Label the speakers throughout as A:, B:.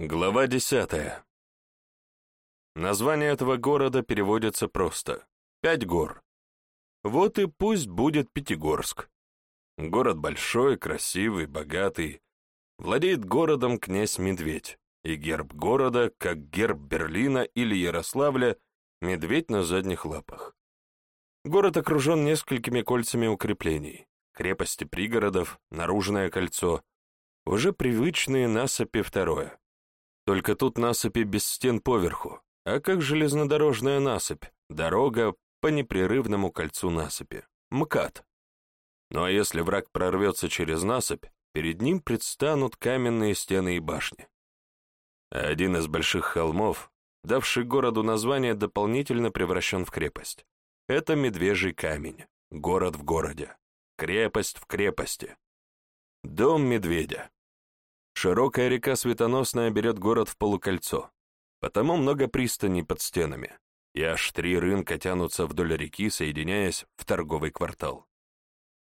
A: Глава десятая. Название этого города переводится просто «Пять гор». Вот и пусть будет Пятигорск. Город большой, красивый, богатый. Владеет городом князь Медведь, и герб города, как герб Берлина или Ярославля, медведь на задних лапах. Город окружен несколькими кольцами укреплений, крепости пригородов, наружное кольцо, уже привычные насыпи второе. Только тут насыпи без стен поверху, а как железнодорожная насыпь, дорога по непрерывному кольцу насыпи, МКАД. Ну а если враг прорвется через насыпь, перед ним предстанут каменные стены и башни. Один из больших холмов, давший городу название, дополнительно превращен в крепость. Это Медвежий камень, город в городе, крепость в крепости. Дом медведя. Широкая река Светоносная берет город в полукольцо, потому много пристаней под стенами, и аж три рынка тянутся вдоль реки, соединяясь в торговый квартал.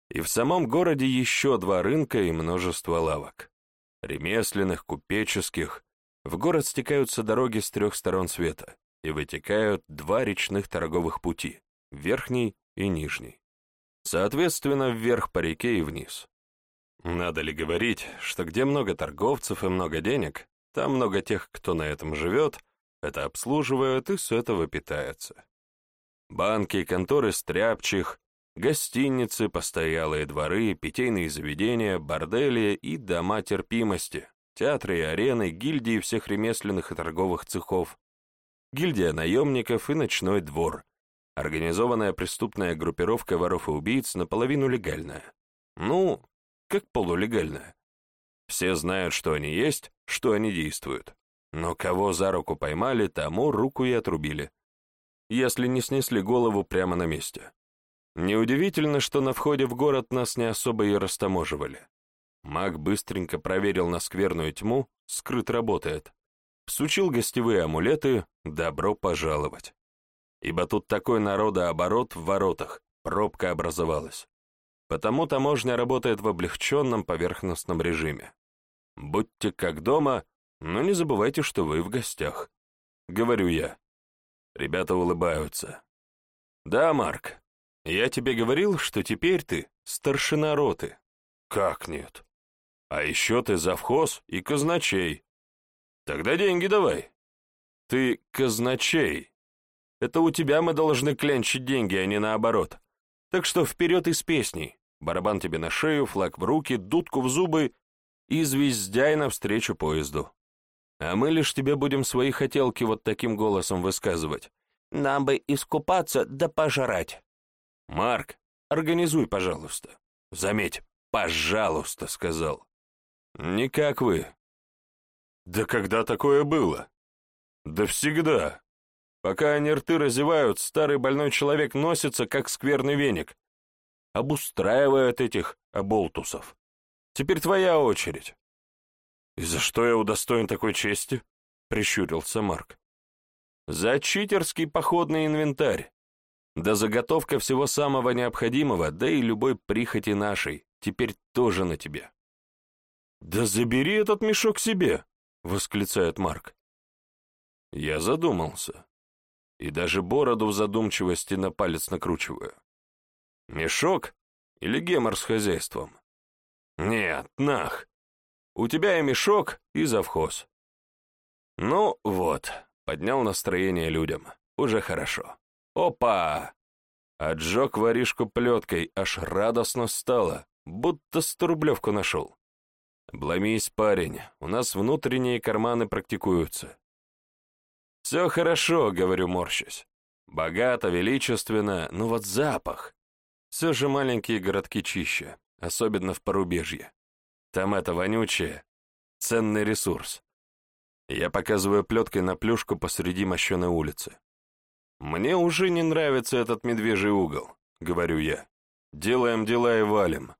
A: И в самом городе еще два рынка и множество лавок. Ремесленных, купеческих. В город стекаются дороги с трех сторон света, и вытекают два речных торговых пути, верхний и нижний. Соответственно, вверх по реке и вниз. Надо ли говорить, что где много торговцев и много денег, там много тех, кто на этом живет, это обслуживают и с этого питается. Банки и конторы стряпчих, гостиницы, постоялые дворы, питейные заведения, бордели и дома терпимости, театры и арены, гильдии всех ремесленных и торговых цехов, гильдия наемников и ночной двор, организованная преступная группировка воров и убийц наполовину легальная. Ну, как полулегальная. Все знают, что они есть, что они действуют. Но кого за руку поймали, тому руку и отрубили. Если не снесли голову прямо на месте. Неудивительно, что на входе в город нас не особо и растаможивали. Маг быстренько проверил на скверную тьму, скрыт работает. Всучил гостевые амулеты, добро пожаловать. Ибо тут такой народооборот в воротах, пробка образовалась. Потому таможня работает в облегченном поверхностном режиме. Будьте как дома, но не забывайте, что вы в гостях. Говорю я. Ребята улыбаются. Да, Марк, я тебе говорил, что теперь ты старшина роты. Как нет? А еще ты завхоз и казначей. Тогда деньги давай. Ты казначей. Это у тебя мы должны клянчить деньги, а не наоборот. Так что вперед из песней. Барабан тебе на шею, флаг в руки, дудку в зубы и звездяй навстречу поезду. А мы лишь тебе будем свои хотелки вот таким голосом высказывать. Нам бы искупаться да пожрать. Марк, организуй, пожалуйста. Заметь, пожалуйста, сказал. Не как вы. Да когда такое было? Да всегда. Пока они рты разевают, старый больной человек носится, как скверный веник, обустраивает этих оболтусов. Теперь твоя очередь. И за что я удостоен такой чести? Прищурился Марк. За читерский походный инвентарь. Да заготовка всего самого необходимого, да и любой прихоти нашей, теперь тоже на тебе. «Да забери этот мешок себе!» — восклицает Марк. Я задумался. И даже бороду в задумчивости на палец накручиваю. Мешок или гемор с хозяйством? Нет, нах. У тебя и мешок, и завхоз. Ну вот, поднял настроение людям. Уже хорошо. Опа! Отжег воришку плеткой, аж радостно стало, будто сторублевку нашел. Обломись, парень, у нас внутренние карманы практикуются. Все хорошо, говорю, морщусь. Богато, величественно, но вот запах. Все же маленькие городки чище, особенно в порубежье. Там это вонючее, ценный ресурс. Я показываю плеткой на плюшку посреди мощеной улицы. «Мне уже не нравится этот медвежий угол», — говорю я. «Делаем дела и валим».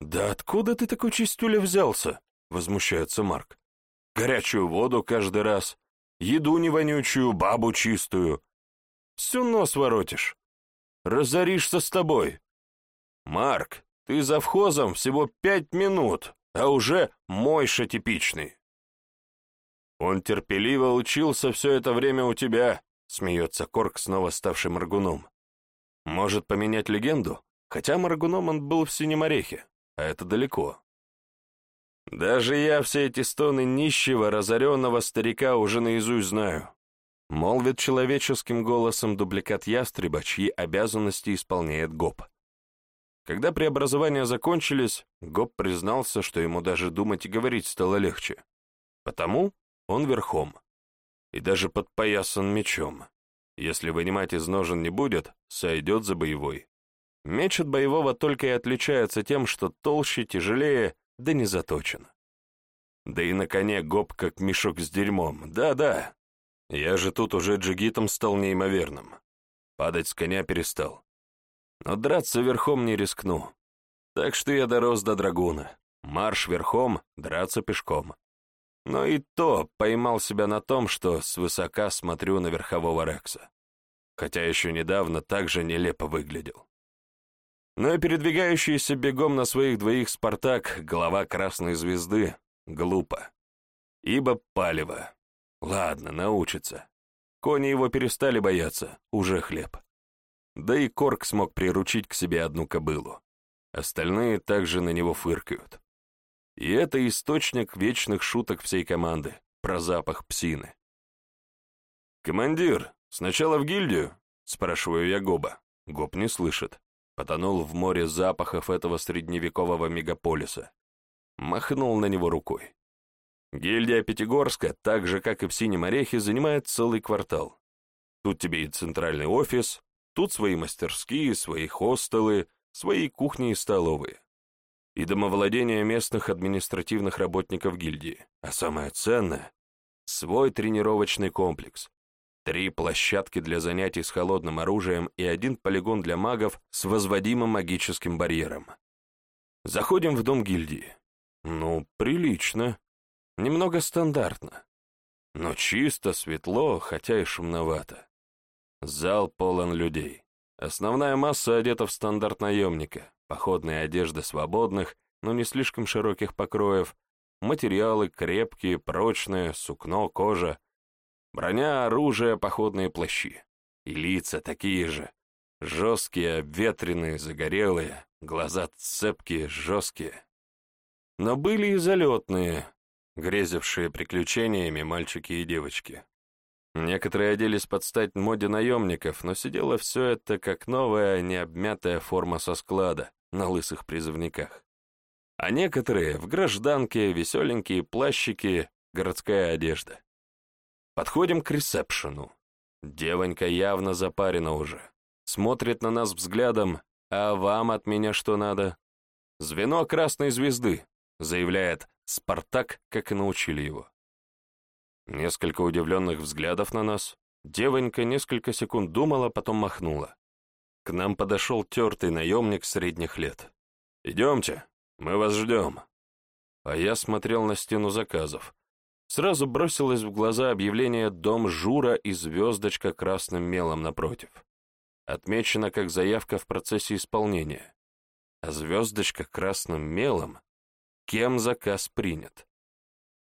A: «Да откуда ты такой чистюля взялся?» — возмущается Марк. «Горячую воду каждый раз, еду не вонючую, бабу чистую. Всю нос воротишь разоришься с тобой. Марк, ты за вхозом всего пять минут, а уже мойша типичный. Он терпеливо учился все это время у тебя, смеется Корк, снова ставший Маргуном. Может поменять легенду? Хотя Маргуном он был в Синеморехе, а это далеко. Даже я все эти стоны нищего, разоренного старика уже наизусть знаю. Молвит человеческим голосом дубликат ястреба, чьи обязанности исполняет Гоп. Когда преобразования закончились, Гоп признался, что ему даже думать и говорить стало легче. Потому он верхом. И даже подпоясан мечом. Если вынимать из ножен не будет, сойдет за боевой. Меч от боевого только и отличается тем, что толще, тяжелее, да не заточен. Да и на коне гоп как мешок с дерьмом, да-да. Я же тут уже джигитом стал неимоверным. Падать с коня перестал. Но драться верхом не рискну. Так что я дорос до драгуна. Марш верхом, драться пешком. Но и то поймал себя на том, что свысока смотрю на верхового Рекса. Хотя еще недавно так же нелепо выглядел. Но и передвигающийся бегом на своих двоих Спартак, глава Красной Звезды, глупо. Ибо палево. Ладно, научится. Кони его перестали бояться, уже хлеб. Да и Корк смог приручить к себе одну кобылу. Остальные также на него фыркают. И это источник вечных шуток всей команды, про запах псины. «Командир, сначала в гильдию?» — спрашиваю я Гоба. Гоб не слышит. Потонул в море запахов этого средневекового мегаполиса. Махнул на него рукой. Гильдия Пятигорска, так же, как и в Синем Орехе, занимает целый квартал. Тут тебе и центральный офис, тут свои мастерские, свои хостелы, свои кухни и столовые и домовладение местных административных работников гильдии, а самое ценное — свой тренировочный комплекс. Три площадки для занятий с холодным оружием и один полигон для магов с возводимым магическим барьером. Заходим в дом гильдии. Ну, прилично. Немного стандартно. Но чисто, светло, хотя и шумновато. Зал полон людей. Основная масса одета в стандарт наемника, походная одежда свободных, но не слишком широких покроев, материалы крепкие, прочные, сукно, кожа, броня, оружие, походные плащи. И лица такие же, жесткие, обветренные, загорелые, глаза цепкие, жесткие. Но были и залетные, грезившие приключениями мальчики и девочки. Некоторые оделись под стать моде наемников, но сидело все это как новая, необмятая форма со склада на лысых призывниках. А некоторые в гражданке, веселенькие плащики, городская одежда. Подходим к ресепшену. Девонька явно запарена уже. Смотрит на нас взглядом, а вам от меня что надо? Звено красной звезды, заявляет Спартак, как и научили его. Несколько удивленных взглядов на нас. Девонька несколько секунд думала, потом махнула. К нам подошел тертый наемник средних лет. «Идемте, мы вас ждем». А я смотрел на стену заказов. Сразу бросилось в глаза объявление «Дом Жура» и звездочка красным мелом напротив. Отмечено как заявка в процессе исполнения. А звездочка красным мелом? Кем заказ принят?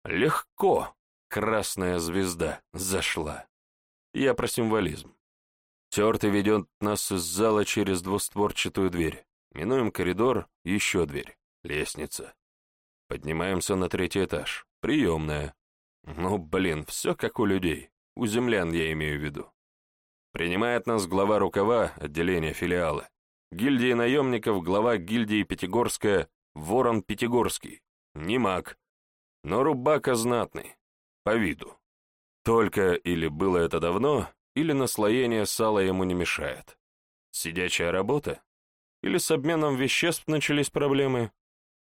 A: Легко красная звезда зашла. Я про символизм. Тертый ведет нас из зала через двустворчатую дверь. Минуем коридор, еще дверь, лестница. Поднимаемся на третий этаж, приемная. Ну, блин, все как у людей, у землян я имею в виду. Принимает нас глава рукава отделения филиала. Гильдии наемников, глава гильдии Пятигорская, Ворон Пятигорский. Не маг, но рубака знатный, по виду. Только или было это давно, или наслоение сала ему не мешает. Сидячая работа? Или с обменом веществ начались проблемы?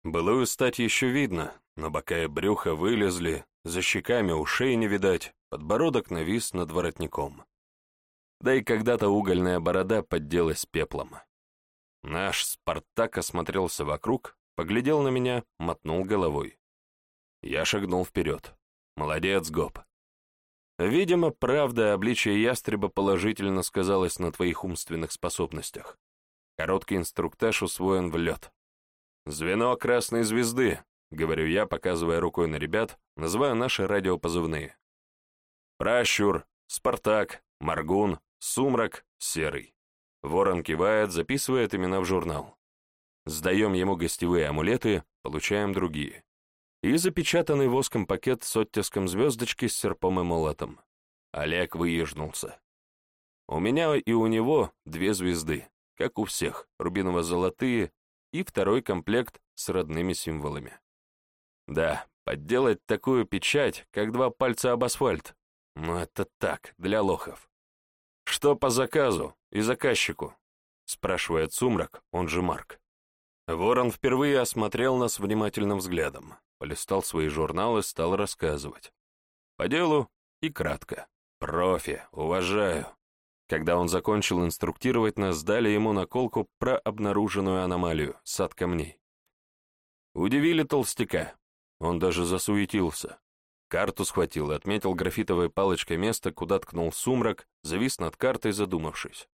A: Былую стать еще видно, но бока и брюхо вылезли, за щеками ушей не видать, подбородок навис над воротником. Да и когда-то угольная борода подделась пеплом. Наш Спартак осмотрелся вокруг, поглядел на меня, мотнул головой. Я шагнул вперед. Молодец, Гоб. Видимо, правда, обличие ястреба положительно сказалось на твоих умственных способностях. Короткий инструктаж усвоен в лед. Звено Красной Звезды. говорю я, показывая рукой на ребят, называю наши радиопозывные. Пращур, Спартак, Маргун, Сумрак, Серый. Ворон кивает, записывает имена в журнал. Сдаем ему гостевые амулеты, получаем другие. И запечатанный воском пакет с оттиском звездочки с серпом и молотом. Олег выежнулся. У меня и у него две звезды, как у всех, рубиново-золотые, и второй комплект с родными символами. Да, подделать такую печать, как два пальца об асфальт. Но это так, для лохов. «Что по заказу и заказчику?» — спрашивает Сумрак, он же Марк. Ворон впервые осмотрел нас внимательным взглядом, полистал свои журналы, стал рассказывать. По делу и кратко. Профи, уважаю. Когда он закончил инструктировать нас, дали ему наколку про обнаруженную аномалию, сад камней. Удивили толстяка. Он даже засуетился. Карту схватил и отметил графитовой палочкой место, куда ткнул сумрак, завис над картой, задумавшись.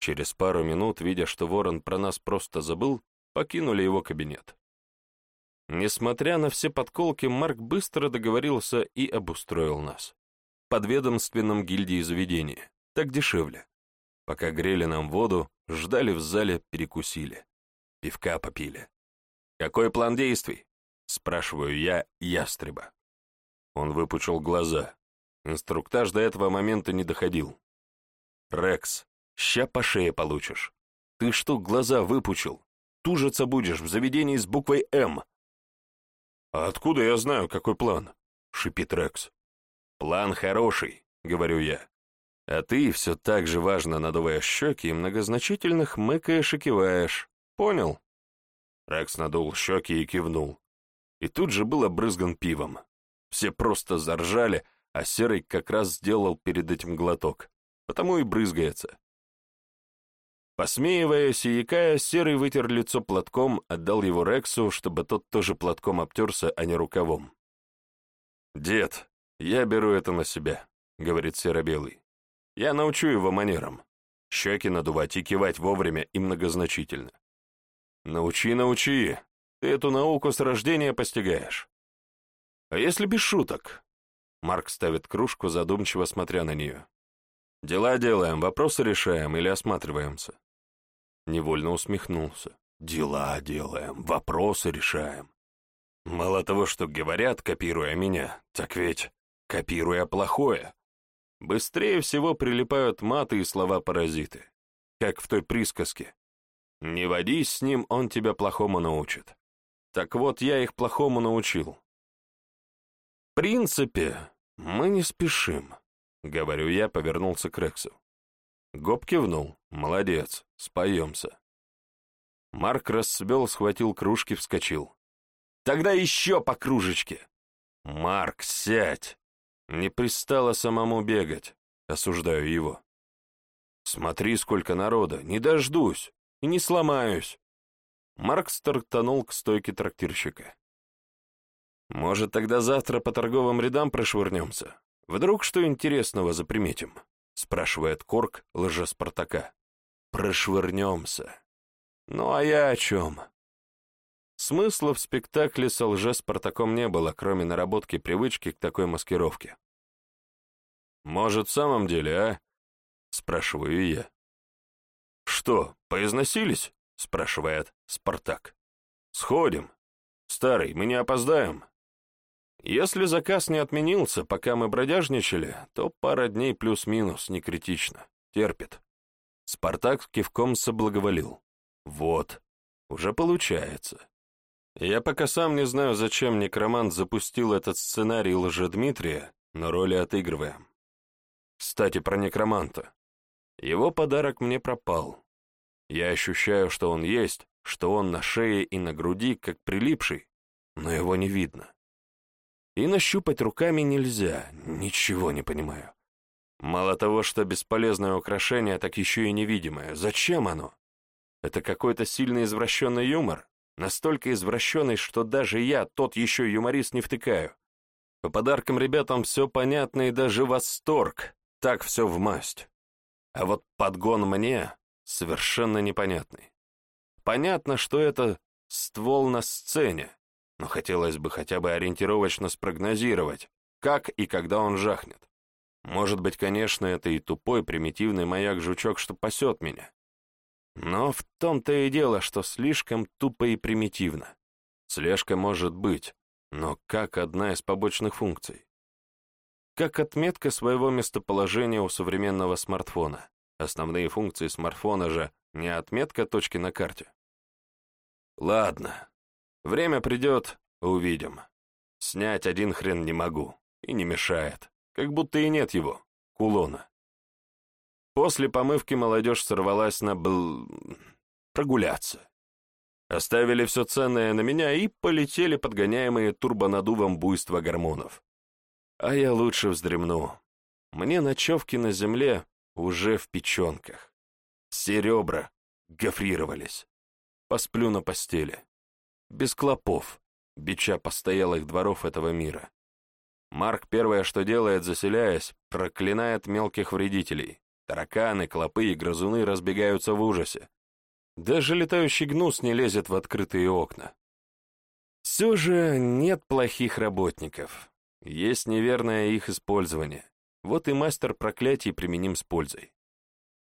A: Через пару минут, видя, что ворон про нас просто забыл, покинули его кабинет. Несмотря на все подколки, Марк быстро договорился и обустроил нас. Под ведомственном гильдии заведения. Так дешевле. Пока грели нам воду, ждали в зале, перекусили. Пивка попили. «Какой план действий?» — спрашиваю я ястреба. Он выпучил глаза. Инструктаж до этого момента не доходил. «Рекс, ща по шее получишь. Ты что глаза выпучил? Тужиться будешь в заведении с буквой «М». «А откуда я знаю, какой план?» — шипит Рекс. «План хороший», — говорю я. А ты все так же важно надувая щеки и многозначительно хмыкаешь и киваешь. Понял? Рекс надул щеки и кивнул. И тут же был обрызган пивом. Все просто заржали, а Серый как раз сделал перед этим глоток. Потому и брызгается. Посмеиваясь и якая, Серый вытер лицо платком, отдал его Рексу, чтобы тот тоже платком обтерся, а не рукавом. «Дед, я беру это на себя», — говорит Серобелый. «Я научу его манерам. Щеки надувать и кивать вовремя и многозначительно. Научи, научи. Ты эту науку с рождения постигаешь. А если без шуток? Марк ставит кружку, задумчиво смотря на нее. Дела делаем, вопросы решаем или осматриваемся. Невольно усмехнулся. Дела делаем, вопросы решаем. Мало того, что говорят, копируя меня, так ведь копируя плохое. Быстрее всего прилипают маты и слова-паразиты, как в той присказке. «Не водись с ним, он тебя плохому научит». Так вот, я их плохому научил принципе, мы не спешим», — говорю я, повернулся к Рексу. Гоб кивнул. «Молодец, споемся». Марк расцвел, схватил кружки, вскочил. «Тогда еще по кружечке!» «Марк, сядь!» Не пристало самому бегать, осуждаю его. «Смотри, сколько народа, не дождусь и не сломаюсь!» Марк стартанул к стойке трактирщика. Может, тогда завтра по торговым рядам прошвырнемся? Вдруг что интересного заприметим?» — спрашивает Корк лжеспартака. «Прошвырнемся. Ну а я о чем?» Смысла в спектакле с лжеспартаком не было, кроме наработки привычки к такой маскировке. «Может, в самом деле, а?» — спрашиваю я. «Что, поизносились?» — спрашивает Спартак. «Сходим. Старый, мы не опоздаем?» Если заказ не отменился, пока мы бродяжничали, то пара дней плюс-минус, не критично. Терпит. Спартак кивком соблаговолил. Вот, уже получается. Я пока сам не знаю, зачем некромант запустил этот сценарий лжедмитрия, но роли отыгрываем. Кстати, про некроманта. Его подарок мне пропал. Я ощущаю, что он есть, что он на шее и на груди, как прилипший, но его не видно. И нащупать руками нельзя, ничего не понимаю. Мало того, что бесполезное украшение, так еще и невидимое. Зачем оно? Это какой-то сильно извращенный юмор? Настолько извращенный, что даже я, тот еще юморист, не втыкаю. По подаркам ребятам все понятно и даже восторг. Так все в масть. А вот подгон мне совершенно непонятный. Понятно, что это ствол на сцене, но хотелось бы хотя бы ориентировочно спрогнозировать, как и когда он жахнет. Может быть, конечно, это и тупой примитивный маяк-жучок, что пасет меня. Но в том-то и дело, что слишком тупо и примитивно. Слежка может быть, но как одна из побочных функций. Как отметка своего местоположения у современного смартфона. Основные функции смартфона же не отметка точки на карте. Ладно, время придет, увидим. Снять один хрен не могу, и не мешает, как будто и нет его, кулона. После помывки молодежь сорвалась на бл... прогуляться. Оставили все ценное на меня и полетели подгоняемые турбонадувом буйства гормонов. А я лучше вздремну. Мне ночевки на земле уже в печенках. Все ребра гофрировались. Посплю на постели. Без клопов, бича постоялых дворов этого мира. Марк первое, что делает, заселяясь, проклинает мелких вредителей. Тараканы, клопы и грызуны разбегаются в ужасе. Даже летающий гнус не лезет в открытые окна. Все же нет плохих работников. Есть неверное их использование. Вот и мастер проклятий применим с пользой.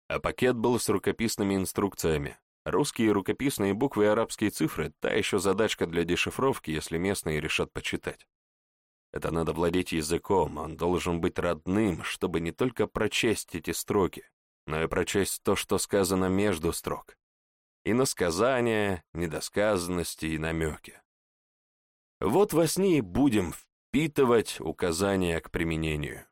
A: А пакет был с рукописными инструкциями. Русские рукописные буквы и арабские цифры — та еще задачка для дешифровки, если местные решат почитать. Это надо владеть языком, он должен быть родным, чтобы не только прочесть эти строки, но и прочесть то, что сказано между строк. И насказания, недосказанности и намеки. Вот во сне и будем впитывать указания к применению.